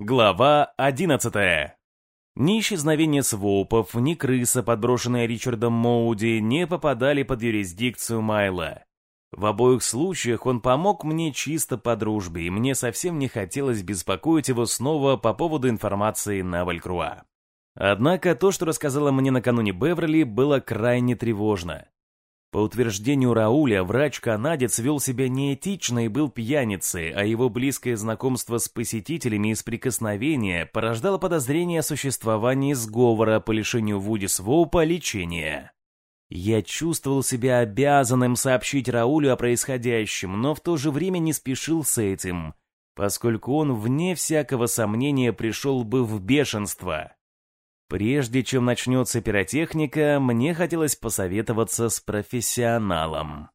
Глава одиннадцатая. Ни исчезновение своупов, ни крыса, подброшенная Ричардом Моуди, не попадали под юрисдикцию Майла. В обоих случаях он помог мне чисто по дружбе, и мне совсем не хотелось беспокоить его снова по поводу информации на Валькруа. Однако то, что рассказала мне накануне Беверли, было крайне тревожно. По утверждению Рауля, врач-канадец вел себя неэтично и был пьяницей, а его близкое знакомство с посетителями из прикосновения порождало подозрение о существовании сговора по лишению Вуди Своупа лечения. Я чувствовал себя обязанным сообщить Раулю о происходящем, но в то же время не спешил с этим, поскольку он, вне всякого сомнения, пришел бы в бешенство. Прежде чем начнется пиротехника, мне хотелось посоветоваться с профессионалом.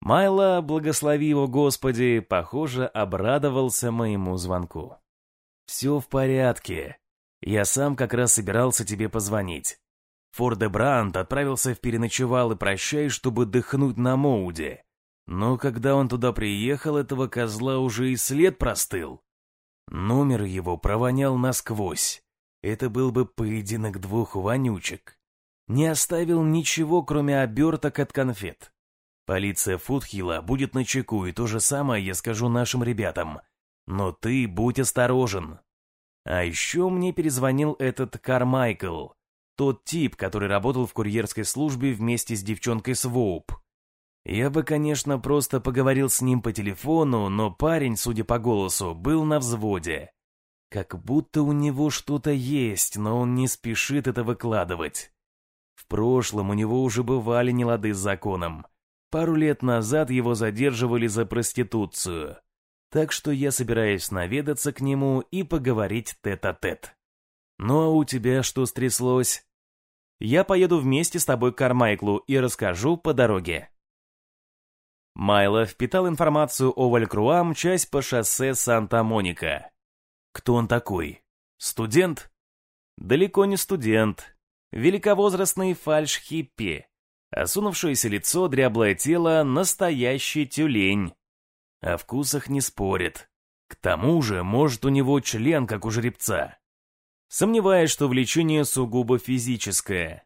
Майло, благослови его Господи, похоже, обрадовался моему звонку. «Все в порядке. Я сам как раз собирался тебе позвонить. Форде Бранд отправился в переночевал и прощай, чтобы дыхнуть на Моуде. Но когда он туда приехал, этого козла уже и след простыл. Номер его провонял насквозь. Это был бы поединок двух вонючек. Не оставил ничего, кроме оберток от конфет. Полиция Фудхилла будет на чеку, и то же самое я скажу нашим ребятам. Но ты будь осторожен. А еще мне перезвонил этот Кармайкл, тот тип, который работал в курьерской службе вместе с девчонкой Своуп. Я бы, конечно, просто поговорил с ним по телефону, но парень, судя по голосу, был на взводе. Как будто у него что-то есть, но он не спешит это выкладывать. В прошлом у него уже бывали нелады с законом. Пару лет назад его задерживали за проституцию. Так что я собираюсь наведаться к нему и поговорить тет-а-тет. -тет. Ну а у тебя что стряслось? Я поеду вместе с тобой к Кармайклу и расскажу по дороге. Майло впитал информацию о Валькруа, часть по шоссе Санта-Моника. Кто он такой? Студент? Далеко не студент. Великовозрастный фальш-хиппи. Осунувшееся лицо, дряблое тело, настоящий тюлень. О вкусах не спорит. К тому же, может, у него член, как у жеребца. Сомневаюсь, что влечение сугубо физическое.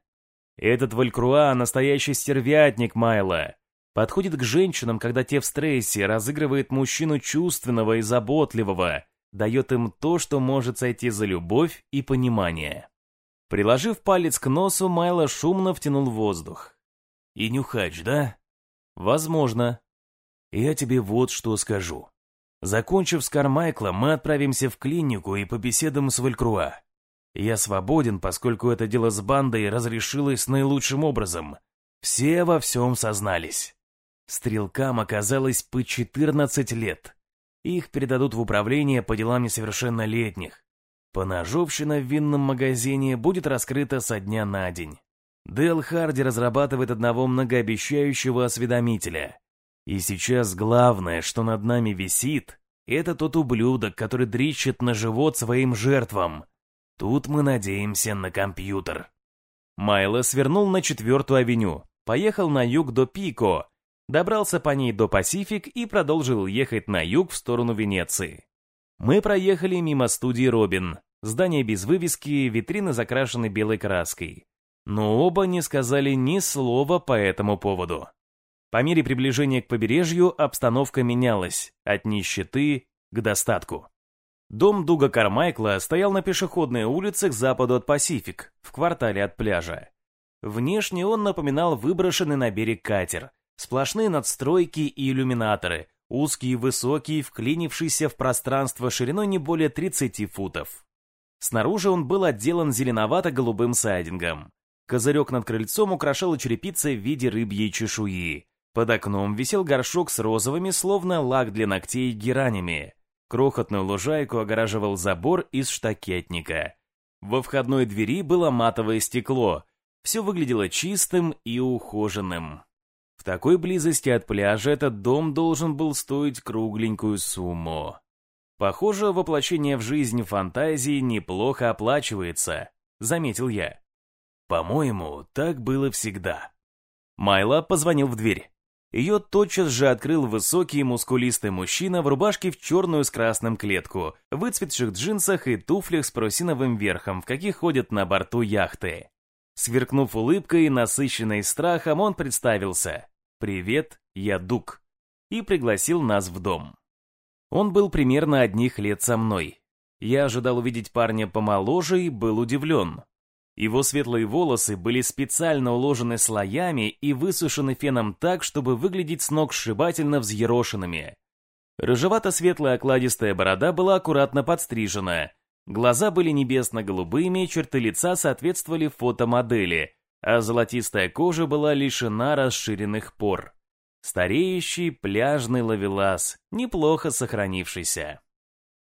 Этот Валькруа — настоящий стервятник Майла. Подходит к женщинам, когда те в стрессе, разыгрывает мужчину чувственного и заботливого, дает им то, что может сойти за любовь и понимание. Приложив палец к носу, Майло шумно втянул воздух. «И нюхач, да?» «Возможно. Я тебе вот что скажу. Закончив с Кармайклом, мы отправимся в клинику и побеседуем с Валькруа. Я свободен, поскольку это дело с бандой разрешилось наилучшим образом. Все во всем сознались. Стрелкам оказалось по 14 лет. Их передадут в управление по делам несовершеннолетних. Поножовщина в винном магазине будет раскрыта со дня на день. Дэл Харди разрабатывает одного многообещающего осведомителя. И сейчас главное, что над нами висит, это тот ублюдок, который дрищет на живот своим жертвам. Тут мы надеемся на компьютер. Майло свернул на четвертую авеню, поехал на юг до Пико, добрался по ней до Пасифик и продолжил ехать на юг в сторону Венеции. Мы проехали мимо студии Робин, здание без вывески, витрины закрашены белой краской. Но оба не сказали ни слова по этому поводу. По мере приближения к побережью обстановка менялась от нищеты к достатку. Дом Дуга Кармайкла стоял на пешеходной улице к западу от Пасифик, в квартале от пляжа. Внешне он напоминал выброшенный на берег катер – Сплошные надстройки и иллюминаторы, узкий и высокий, вклинившийся в пространство шириной не более 30 футов. Снаружи он был отделан зеленовато-голубым сайдингом. Козырек над крыльцом украшала черепица в виде рыбьей чешуи. Под окном висел горшок с розовыми, словно лак для ногтей, геранями. Крохотную лужайку огораживал забор из штакетника. Во входной двери было матовое стекло. Все выглядело чистым и ухоженным. В такой близости от пляжа этот дом должен был стоить кругленькую сумму. Похоже, воплощение в жизнь фантазии неплохо оплачивается, заметил я. По-моему, так было всегда. Майло позвонил в дверь. Ее тотчас же открыл высокий мускулистый мужчина в рубашке в черную с красным клетку, выцветших джинсах и туфлях с парусиновым верхом, в каких ходят на борту яхты. Сверкнув улыбкой, насыщенной страхом, он представился. «Привет, я Дук», и пригласил нас в дом. Он был примерно одних лет со мной. Я ожидал увидеть парня помоложе и был удивлен. Его светлые волосы были специально уложены слоями и высушены феном так, чтобы выглядеть с ног сшибательно взъерошенными. Рыжевато-светлая окладистая борода была аккуратно подстрижена. Глаза были небесно-голубыми, черты лица соответствовали фотомодели, а золотистая кожа была лишена расширенных пор. Стареющий пляжный ловелас, неплохо сохранившийся.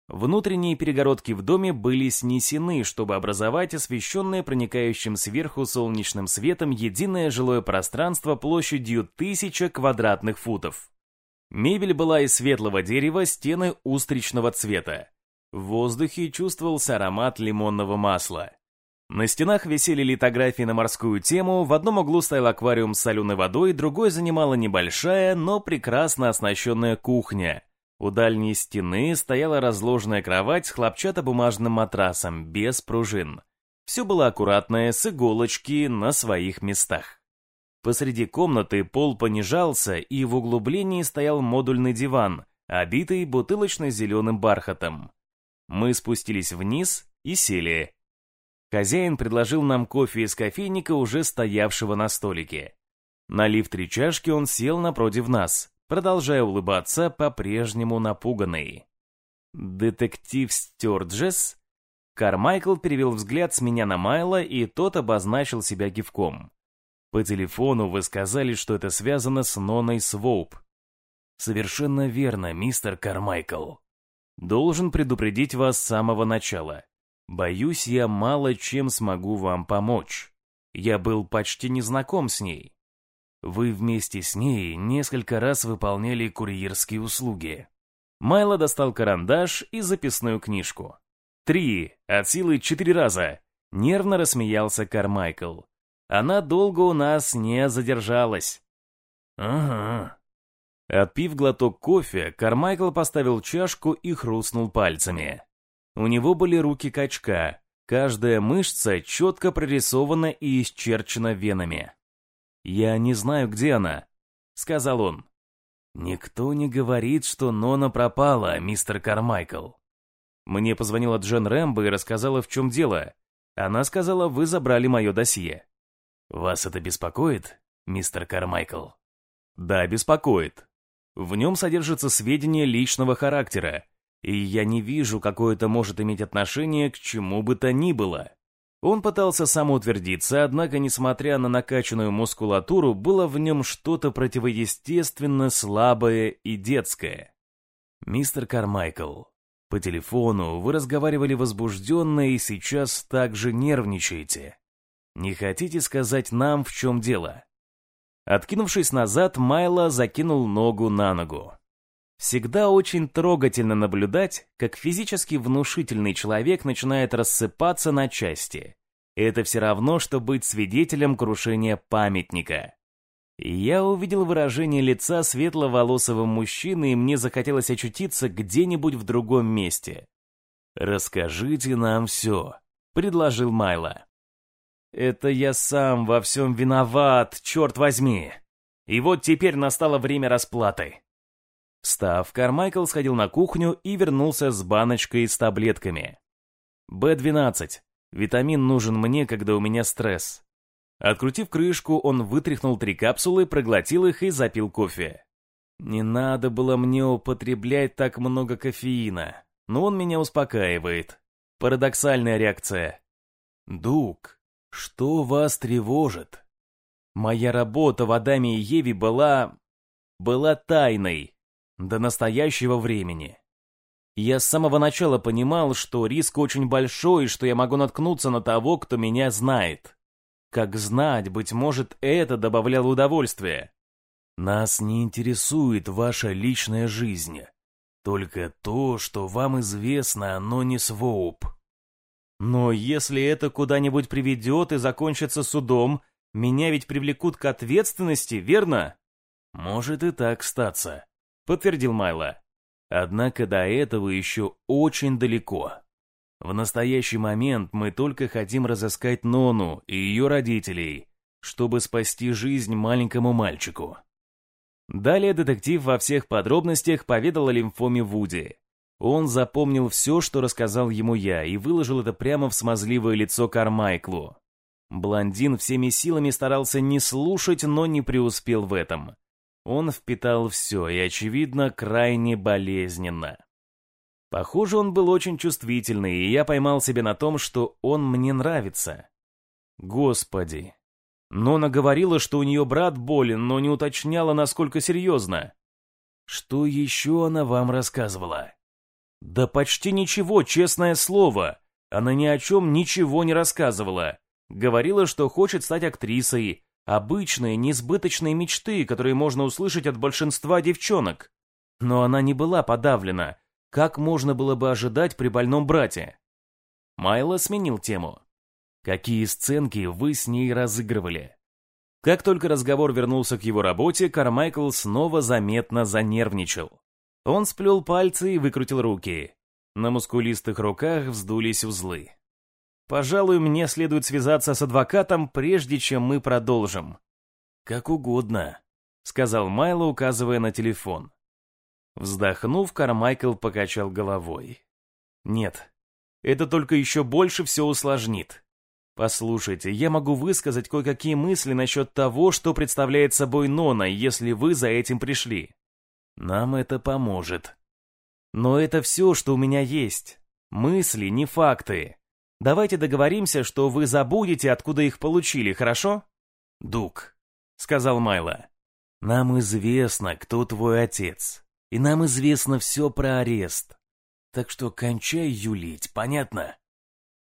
Внутренние перегородки в доме были снесены, чтобы образовать освещенное проникающим сверху солнечным светом единое жилое пространство площадью тысяча квадратных футов. Мебель была из светлого дерева, стены устричного цвета. В воздухе чувствовался аромат лимонного масла. На стенах висели литографии на морскую тему, в одном углу стоял аквариум с соленой водой, другой занимала небольшая, но прекрасно оснащенная кухня – у дальней стены стояла разложенная кровать с хлопчатобумажным матрасом, без пружин. Все было аккуратное, с иголочки, на своих местах. Посреди комнаты пол понижался, и в углублении стоял модульный диван, обитый бутылочно-зеленым бархатом. Мы спустились вниз и сели. Хозяин предложил нам кофе из кофейника, уже стоявшего на столике. Налив три чашки, он сел напротив нас, продолжая улыбаться, по-прежнему напуганный. «Детектив Стюарджес?» Кармайкл перевел взгляд с меня на Майла, и тот обозначил себя гифком. «По телефону вы сказали, что это связано с Ноной Своуп». «Совершенно верно, мистер Кармайкл. Должен предупредить вас с самого начала. Боюсь, я мало чем смогу вам помочь. Я был почти не знаком с ней. Вы вместе с ней несколько раз выполняли курьерские услуги. Майло достал карандаш и записную книжку. Три, от силы четыре раза. Нервно рассмеялся Кармайкл. Она долго у нас не задержалась. Ага. Отпив глоток кофе, Кармайкл поставил чашку и хрустнул пальцами. У него были руки качка, каждая мышца четко прорисована и исчерчена венами. «Я не знаю, где она», — сказал он. «Никто не говорит, что Нона пропала, мистер Кармайкл». Мне позвонила Джен Рэмбо и рассказала, в чем дело. Она сказала, вы забрали мое досье. «Вас это беспокоит, мистер Кармайкл?» «Да, беспокоит. В нем содержатся сведения личного характера, и я не вижу, какое это может иметь отношение к чему бы то ни было. Он пытался самоутвердиться, однако, несмотря на накачанную мускулатуру, было в нем что-то противоестественно слабое и детское. «Мистер Кармайкл, по телефону вы разговаривали возбужденно и сейчас также нервничаете. Не хотите сказать нам, в чем дело?» Откинувшись назад, Майло закинул ногу на ногу. Всегда очень трогательно наблюдать, как физически внушительный человек начинает рассыпаться на части. Это все равно, что быть свидетелем крушения памятника. Я увидел выражение лица светловолосого мужчины, и мне захотелось очутиться где-нибудь в другом месте. «Расскажите нам все», — предложил Майло. «Это я сам во всем виноват, черт возьми. И вот теперь настало время расплаты». Встав, Кармайкл сходил на кухню и вернулся с баночкой с таблетками. «Б-12. Витамин нужен мне, когда у меня стресс». Открутив крышку, он вытряхнул три капсулы, проглотил их и запил кофе. «Не надо было мне употреблять так много кофеина, но он меня успокаивает. Парадоксальная реакция». «Дук, что вас тревожит?» «Моя работа в Адаме и Еве была... была тайной, до настоящего времени. Я с самого начала понимал, что риск очень большой, что я могу наткнуться на того, кто меня знает. Как знать, быть может, это добавляло удовольствия. Нас не интересует ваша личная жизнь. Только то, что вам известно, оно не своуп. Но если это куда-нибудь приведет и закончится судом, меня ведь привлекут к ответственности, верно? «Может и так статься», — подтвердил Майло. «Однако до этого еще очень далеко. В настоящий момент мы только хотим разыскать Нону и ее родителей, чтобы спасти жизнь маленькому мальчику». Далее детектив во всех подробностях поведал о лимфоме Вуди. Он запомнил все, что рассказал ему я, и выложил это прямо в смазливое лицо Кармайклу. Блондин всеми силами старался не слушать, но не преуспел в этом. Он впитал все и, очевидно, крайне болезненно. Похоже, он был очень чувствительный, и я поймал себя на том, что он мне нравится. Господи. Нона говорила, что у нее брат болен, но не уточняла, насколько серьезно. Что еще она вам рассказывала? Да почти ничего, честное слово. Она ни о чем ничего не рассказывала. Говорила, что хочет стать актрисой, Обычные, несбыточные мечты, которые можно услышать от большинства девчонок. Но она не была подавлена, как можно было бы ожидать при больном брате. Майло сменил тему. Какие сценки вы с ней разыгрывали? Как только разговор вернулся к его работе, Кармайкл снова заметно занервничал. Он сплел пальцы и выкрутил руки. На мускулистых руках вздулись узлы. Пожалуй, мне следует связаться с адвокатом, прежде чем мы продолжим. Как угодно, сказал Майло, указывая на телефон. Вздохнув, Кармайкл покачал головой. Нет, это только еще больше все усложнит. Послушайте, я могу высказать кое-какие мысли насчет того, что представляет собой Нона, если вы за этим пришли. Нам это поможет. Но это все, что у меня есть. Мысли, не факты. Давайте договоримся, что вы забудете, откуда их получили, хорошо? Дук, сказал Майло. Нам известно, кто твой отец. И нам известно все про арест. Так что кончай юлить, понятно?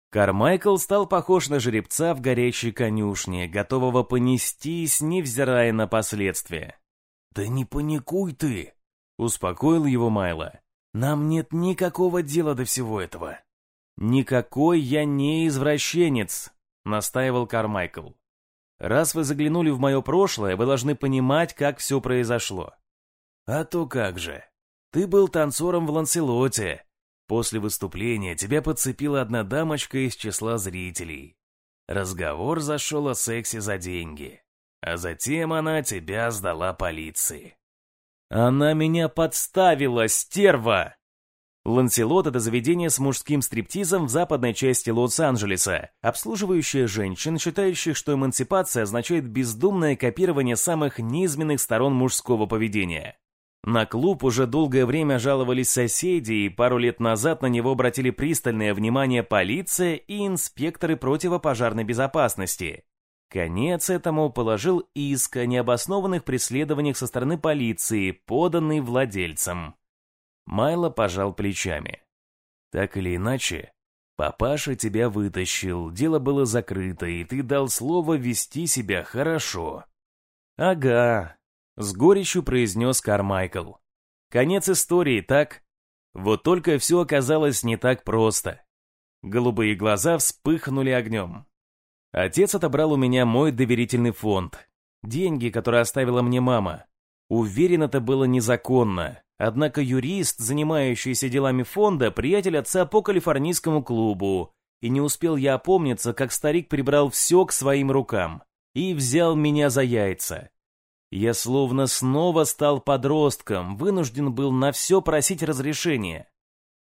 Кармайкл стал похож на жеребца в горячей конюшне, готового понестись, невзирая на последствия. «Да не паникуй ты!» — успокоил его Майло. «Нам нет никакого дела до всего этого. «Никакой я не извращенец», — настаивал Кармайкл. «Раз вы заглянули в мое прошлое, вы должны понимать, как все произошло». «А то как же. Ты был танцором в Ланселоте. После выступления тебя подцепила одна дамочка из числа зрителей. Разговор зашел о сексе за деньги. А затем она тебя сдала полиции». «Она меня подставила, стерва!» Ланселот — это заведение с мужским стриптизом в западной части Лос-Анджелеса, обслуживающее женщин, считающих, что эмансипация означает бездумное копирование самых низменных сторон мужского поведения. На клуб уже долгое время жаловались соседи, и пару лет назад на него обратили пристальное внимание полиция и инспекторы противопожарной безопасности. Конец этому положил иск о необоснованных преследованиях со стороны полиции, поданный владельцам. Майло пожал плечами. Так или иначе, папаша тебя вытащил, дело было закрыто, и ты дал слово вести себя хорошо. Ага, с горечью произнес Кармайкл. Конец истории, так? Вот только все оказалось не так просто. Голубые глаза вспыхнули огнем. Отец отобрал у меня мой доверительный фонд. Деньги, которые оставила мне мама. Уверен, это было незаконно. Однако юрист, занимающийся делами фонда, приятель отца по калифорнийскому клубу. И не успел я опомниться, как старик прибрал все к своим рукам. И взял меня за яйца. Я словно снова стал подростком, вынужден был на все просить разрешения.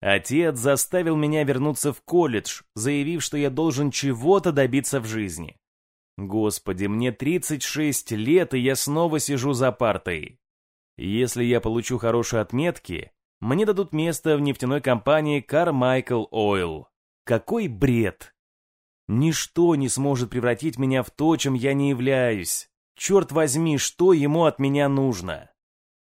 Отец заставил меня вернуться в колледж, заявив, что я должен чего-то добиться в жизни. Господи, мне 36 лет, и я снова сижу за партой. Если я получу хорошие отметки, мне дадут место в нефтяной компании Carmichael Oil. Какой бред! Ничто не сможет превратить меня в то, чем я не являюсь. Черт возьми, что ему от меня нужно?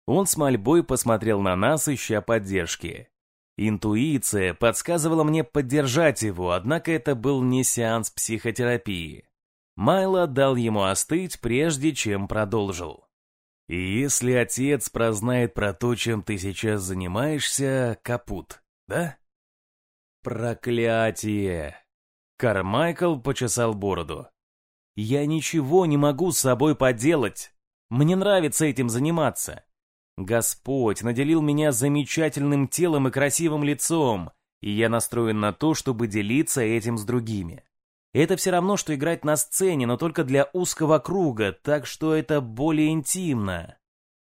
Он с мольбой посмотрел на нас, ища поддержки. Интуиция подсказывала мне поддержать его, однако это был не сеанс психотерапии. Майло дал ему остыть, прежде чем продолжил. И если отец прознает про то, чем ты сейчас занимаешься, капут, да? Проклятие! Кармайкл почесал бороду. Я ничего не могу с собой поделать. Мне нравится этим заниматься. Господь наделил меня замечательным телом и красивым лицом, и я настроен на то, чтобы делиться этим с другими. Это все равно, что играть на сцене, но только для узкого круга, так что это более интимно.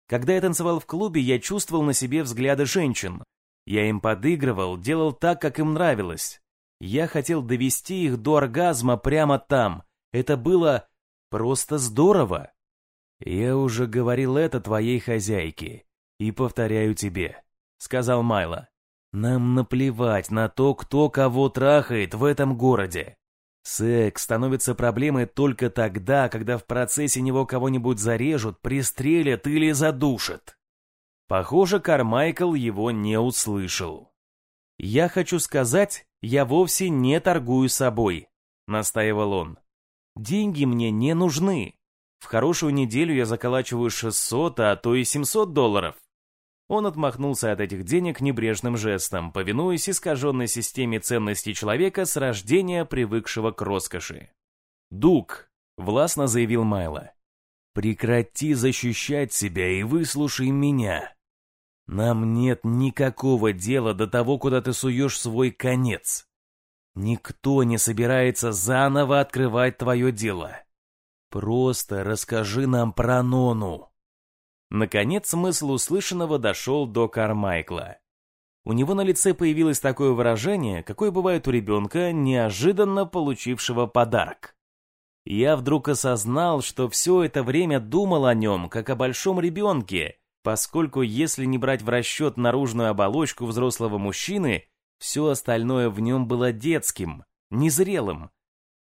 Когда я танцевал в клубе, я чувствовал на себе взгляды женщин. Я им подыгрывал, делал так, как им нравилось. Я хотел довести их до оргазма прямо там. Это было просто здорово. Я уже говорил это твоей хозяйке и повторяю тебе, сказал Майло. Нам наплевать на то, кто кого трахает в этом городе. Секс становится проблемой только тогда, когда в процессе него кого-нибудь зарежут, пристрелят или задушат. Похоже, Кармайкл его не услышал. «Я хочу сказать, я вовсе не торгую собой», — настаивал он. «Деньги мне не нужны. В хорошую неделю я заколачиваю 600, а то и 700 долларов. Он отмахнулся от этих денег небрежным жестом, повинуясь искаженной системе ценностей человека с рождения, привыкшего к роскоши. «Дук», — властно заявил Майло, — «прекрати защищать себя и выслушай меня. Нам нет никакого дела до того, куда ты суешь свой конец. Никто не собирается заново открывать твое дело. Просто расскажи нам про Нону». Наконец смысл услышанного дошел до Кармайкла. У него на лице появилось такое выражение, какое бывает у ребенка, неожиданно получившего подарок. Я вдруг осознал, что все это время думал о нем, как о большом ребенке, поскольку если не брать в расчет наружную оболочку взрослого мужчины, все остальное в нем было детским, незрелым.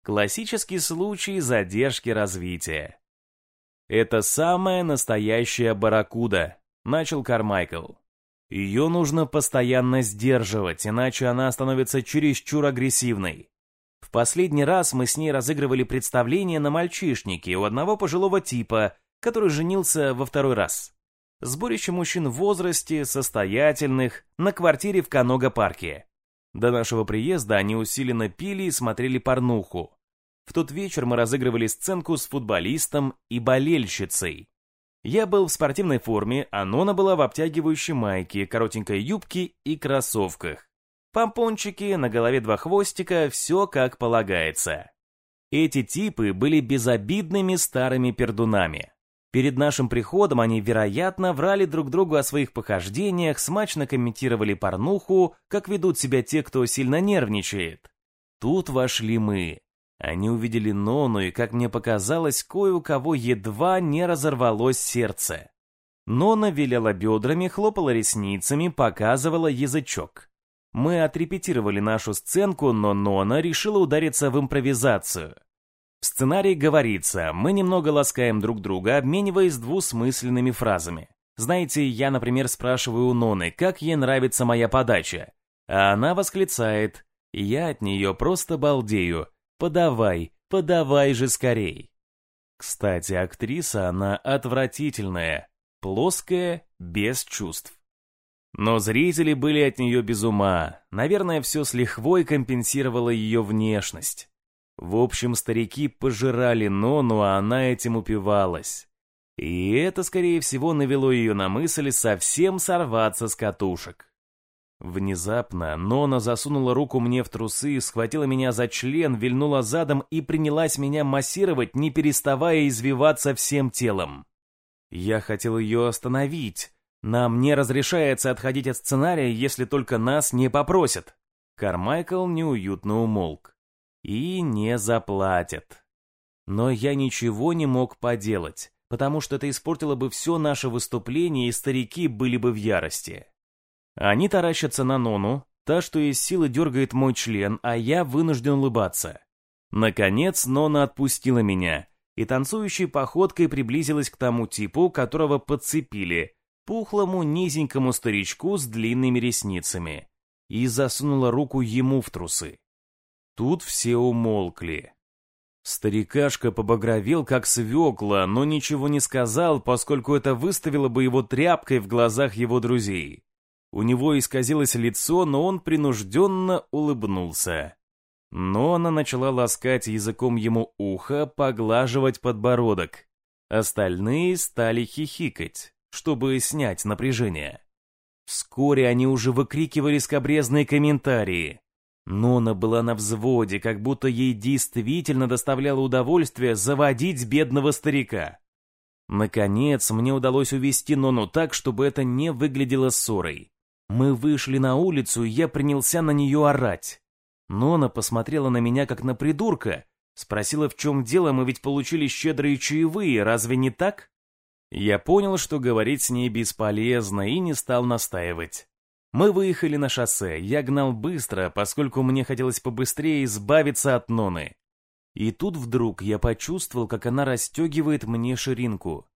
Классический случай задержки развития. «Это самая настоящая барракуда», — начал Кармайкл. «Ее нужно постоянно сдерживать, иначе она становится чересчур агрессивной. В последний раз мы с ней разыгрывали представление на мальчишнике у одного пожилого типа, который женился во второй раз. Сборище мужчин в возрасте, состоятельных, на квартире в Канога-парке. До нашего приезда они усиленно пили и смотрели порнуху. В тот вечер мы разыгрывали сценку с футболистом и болельщицей. Я был в спортивной форме, а Нона была в обтягивающей майке, коротенькой юбке и кроссовках. Помпончики, на голове два хвостика, все как полагается. Эти типы были безобидными старыми пердунами. Перед нашим приходом они, вероятно, врали друг другу о своих похождениях, смачно комментировали порнуху, как ведут себя те, кто сильно нервничает. Тут вошли мы. Они увидели Нону, и, как мне показалось, кое у кого едва не разорвалось сердце. Нона виляла бедрами, хлопала ресницами, показывала язычок. Мы отрепетировали нашу сценку, но Нона решила удариться в импровизацию. В сценарии говорится, мы немного ласкаем друг друга, обмениваясь двусмысленными фразами. Знаете, я, например, спрашиваю у Ноны, как ей нравится моя подача. А она восклицает, я от нее просто балдею. Подавай, подавай же скорей. Кстати, актриса она отвратительная, плоская, без чувств. Но зрители были от нее без ума. Наверное, все с лихвой компенсировало ее внешность. В общем, старики пожирали Нону, а она этим упивалась. И это, скорее всего, навело ее на мысль совсем сорваться с катушек. Внезапно Нона засунула руку мне в трусы, схватила меня за член, вильнула задом и принялась меня массировать, не переставая извиваться всем телом. Я хотел ее остановить. Нам не разрешается отходить от сценария, если только нас не попросят. Кармайкл неуютно умолк. И не заплатят. Но я ничего не мог поделать, потому что это испортило бы все наше выступление, и старики были бы в ярости. Они таращатся на Нону, та, что из силы дергает мой член, а я вынужден улыбаться. Наконец Нона отпустила меня, и танцующей походкой приблизилась к тому типу, которого подцепили, пухлому низенькому старичку с длинными ресницами, и засунула руку ему в трусы. Тут все умолкли. Старикашка побагровел, как свекла, но ничего не сказал, поскольку это выставило бы его тряпкой в глазах его друзей. У него исказилось лицо, но он принужденно улыбнулся. Но она начала ласкать языком ему ухо, поглаживать подбородок. Остальные стали хихикать, чтобы снять напряжение. Вскоре они уже выкрикивали скобрезные комментарии. Нона была на взводе, как будто ей действительно доставляло удовольствие заводить бедного старика. Наконец, мне удалось увести Нону так, чтобы это не выглядело ссорой. Мы вышли на улицу, и я принялся на нее орать. Нона посмотрела на меня, как на придурка, спросила, в чем дело, мы ведь получили щедрые чаевые, разве не так? Я понял, что говорить с ней бесполезно, и не стал настаивать. Мы выехали на шоссе, я гнал быстро, поскольку мне хотелось побыстрее избавиться от Ноны. И тут вдруг я почувствовал, как она расстегивает мне ширинку.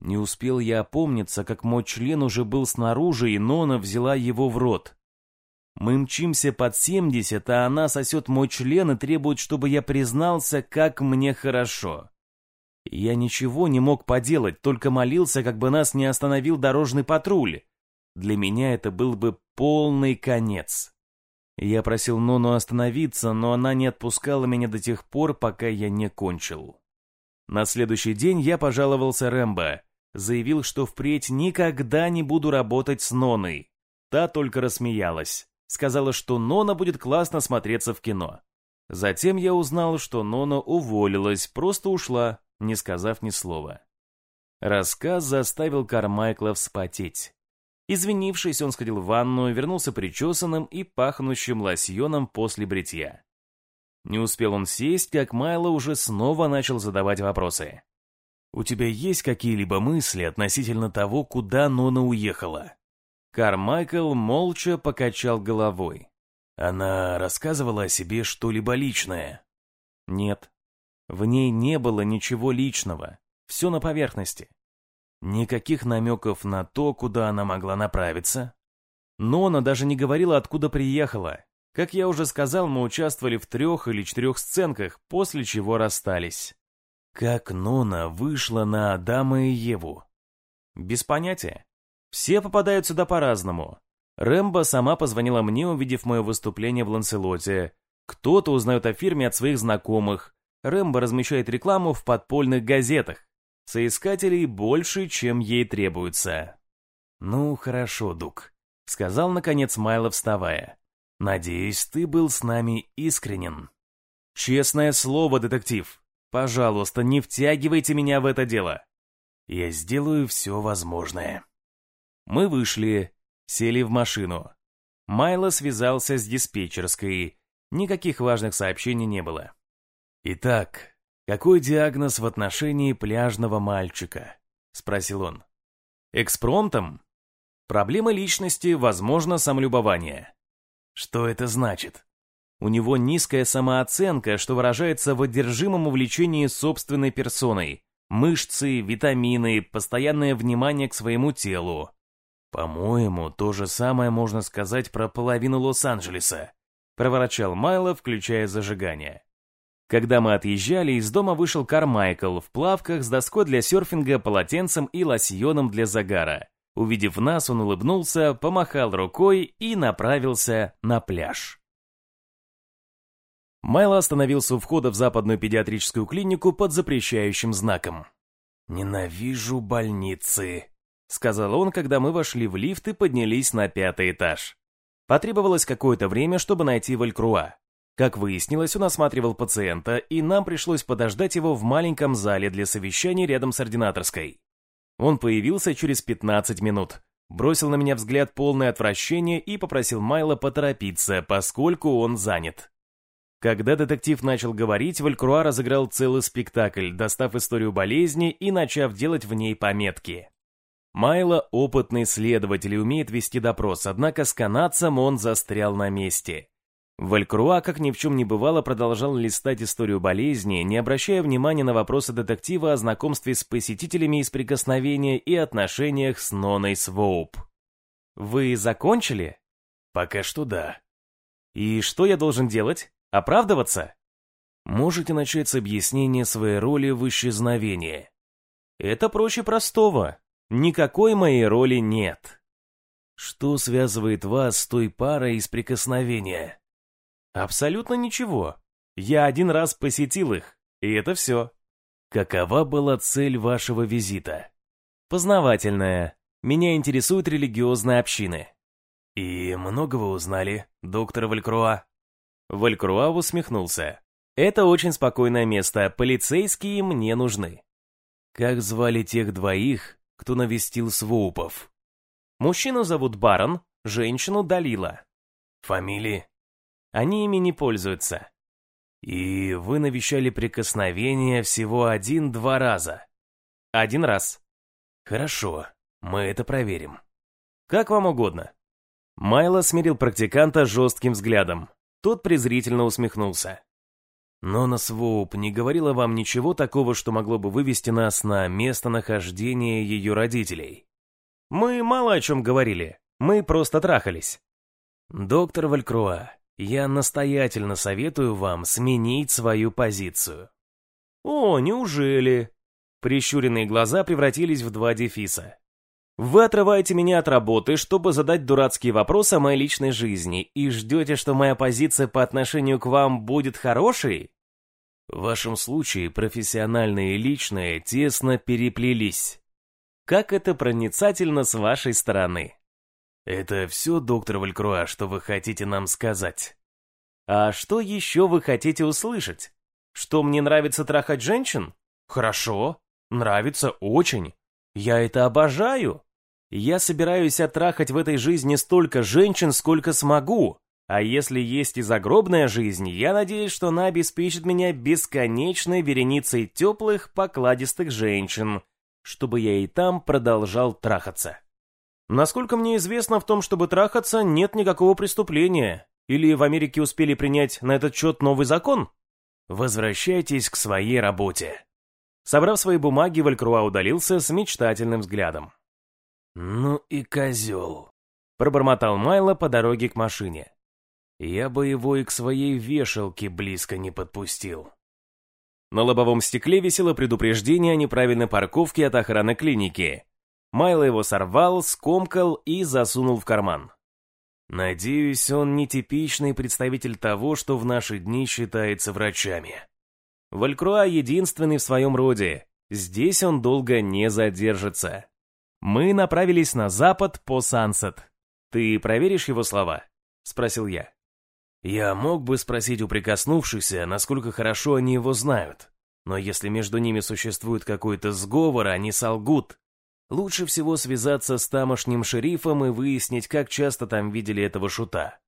Не успел я опомниться, как мой член уже был снаружи, и Нона взяла его в рот. Мы мчимся под 70, а она сосет мой член и требует, чтобы я признался, как мне хорошо. Я ничего не мог поделать, только молился, как бы нас не остановил дорожный патруль. Для меня это был бы полный конец. Я просил Нону остановиться, но она не отпускала меня до тех пор, пока я не кончил. На следующий день я пожаловался Рэмбо, заявил, что впредь никогда не буду работать с Ноной. Та только рассмеялась, сказала, что Нона будет классно смотреться в кино. Затем я узнал, что Нона уволилась, просто ушла, не сказав ни слова. Рассказ заставил Кармайкла вспотеть. Извинившись, он сходил в ванную, вернулся причесанным и пахнущим лосьоном после бритья. Не успел он сесть, как Майло уже снова начал задавать вопросы. «У тебя есть какие-либо мысли относительно того, куда Нона уехала?» Кармайкл молча покачал головой. «Она рассказывала о себе что-либо личное?» «Нет. В ней не было ничего личного. Все на поверхности. Никаких намеков на то, куда она могла направиться. Но она даже не говорила, откуда приехала. Как я уже сказал, мы участвовали в трех или четырех сценках, после чего расстались. Как Нона вышла на Адама и Еву? Без понятия. Все попадают сюда по-разному. Рэмбо сама позвонила мне, увидев мое выступление в Ланселоте. Кто-то узнает о фирме от своих знакомых. Рэмбо размещает рекламу в подпольных газетах. Соискателей больше, чем ей требуется. «Ну, хорошо, Дук», — сказал, наконец, Майло, вставая. «Надеюсь, ты был с нами искренен». «Честное слово, детектив. Пожалуйста, не втягивайте меня в это дело. Я сделаю все возможное». Мы вышли, сели в машину. Майло связался с диспетчерской. Никаких важных сообщений не было. «Итак, «Какой диагноз в отношении пляжного мальчика?» — спросил он. «Экспромтом? Проблема личности, возможно, самолюбование». «Что это значит?» У него низкая самооценка, что выражается в одержимом увлечении собственной персоной. Мышцы, витамины, постоянное внимание к своему телу. По-моему, то же самое можно сказать про половину Лос-Анджелеса, проворчал Майло, включая зажигание. Когда мы отъезжали, из дома вышел Кармайкл в плавках с доской для серфинга, полотенцем и лосьоном для загара. Увидев нас, он улыбнулся, помахал рукой и направился на пляж. Майло остановился у входа в западную педиатрическую клинику под запрещающим знаком. «Ненавижу больницы», — сказал он, когда мы вошли в лифт и поднялись на пятый этаж. Потребовалось какое-то время, чтобы найти Валькруа. Как выяснилось, он осматривал пациента, и нам пришлось подождать его в маленьком зале для совещаний рядом с ординаторской. Он появился через 15 минут, бросил на меня взгляд полное отвращение и попросил Майла поторопиться, поскольку он занят. Когда детектив начал говорить, Валькруа разыграл целый спектакль, достав историю болезни и начав делать в ней пометки. Майло – опытный следователь и умеет вести допрос, однако с канадцем он застрял на месте. Валькруа, как ни в чем не бывало, продолжал листать историю болезни, не обращая внимания на вопросы детектива о знакомстве с посетителями из прикосновения и отношениях с Ноной Своуп. «Вы закончили?» «Пока что да». «И что я должен делать? Оправдываться?» «Можете начать с объяснения своей роли в исчезновении». «Это проще простого. Никакой моей роли нет». «Что связывает вас с той парой из прикосновения?» Абсолютно ничего. Я один раз посетил их, и это все. Какова была цель вашего визита? Познавательная. Меня интересуют религиозные общины. И много вы узнали, доктор Валькруа? Валькруа усмехнулся. Это очень спокойное место, полицейские мне нужны. Как звали тех двоих, кто навестил Своупов? Мужчину зовут Барон, женщину Далила. Фамилии? Они ими не пользуются. И вы навещали прикосновение всего один-два раза? Один раз. Хорошо, мы это проверим. Как вам угодно. Майло смирил практиканта жестким взглядом. Тот презрительно усмехнулся. Но на Своуп не говорила вам ничего такого, что могло бы вывести нас на местонахождение ее родителей? Мы мало о чем говорили. Мы просто трахались. Доктор Валькруа, я настоятельно советую вам сменить свою позицию. О, неужели? Прищуренные глаза превратились в два дефиса. Вы отрываете меня от работы, чтобы задать дурацкие вопросы о моей личной жизни, и ждете, что моя позиция по отношению к вам будет хорошей? В вашем случае профессиональное и личное тесно переплелись. Как это проницательно с вашей стороны. Это все, доктор Валькруа, что вы хотите нам сказать? А что еще вы хотите услышать? Что мне нравится трахать женщин? Хорошо, нравится очень. Я это обожаю. Я собираюсь оттрахать в этой жизни столько женщин, сколько смогу. А если есть и загробная жизнь, я надеюсь, что она обеспечит меня бесконечной вереницей теплых, покладистых женщин, чтобы я и там продолжал трахаться. Насколько мне известно, в том, чтобы трахаться, нет никакого преступления. Или в Америке успели принять на этот счет новый закон? Возвращайтесь к своей работе. Собрав свои бумаги, Валькруа удалился с мечтательным взглядом. «Ну и козел», — пробормотал Майло по дороге к машине. «Я бы его и к своей вешалке близко не подпустил». На лобовом стекле висело предупреждение о неправильной парковке от охраны клиники. Майло его сорвал, скомкал и засунул в карман. «Надеюсь, он не типичный представитель того, что в наши дни считается врачами». Валькруа единственный в своем роде. Здесь он долго не задержится. Мы направились на запад по Сансет. Ты проверишь его слова? Спросил я. Я мог бы спросить у прикоснувшихся, насколько хорошо они его знают. Но если между ними существует какой-то сговор, они солгут. Лучше всего связаться с тамошним шерифом и выяснить, как часто там видели этого шута.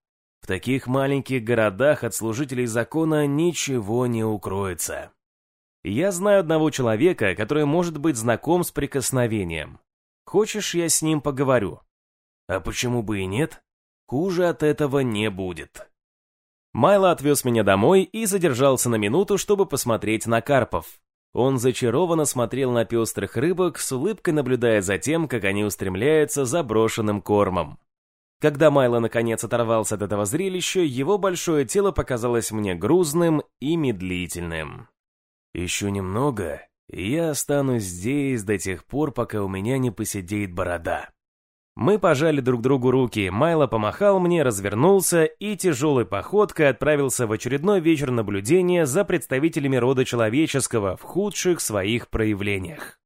В таких маленьких городах от служителей закона ничего не укроется. Я знаю одного человека, который может быть знаком с прикосновением. Хочешь, я с ним поговорю? А почему бы и нет? Хуже от этого не будет. Майло отвез меня домой и задержался на минуту, чтобы посмотреть на карпов. Он зачарованно смотрел на пестрых рыбок, с улыбкой наблюдая за тем, как они устремляются за брошенным кормом. Когда Майло наконец оторвался от этого зрелища, его большое тело показалось мне грузным и медлительным. «Еще немного, я останусь здесь до тех пор, пока у меня не посидеет борода. Мы пожали друг другу руки, Майло помахал мне, развернулся и тяжелой походкой отправился в очередной вечер наблюдения за представителями рода человеческого в худших своих проявлениях.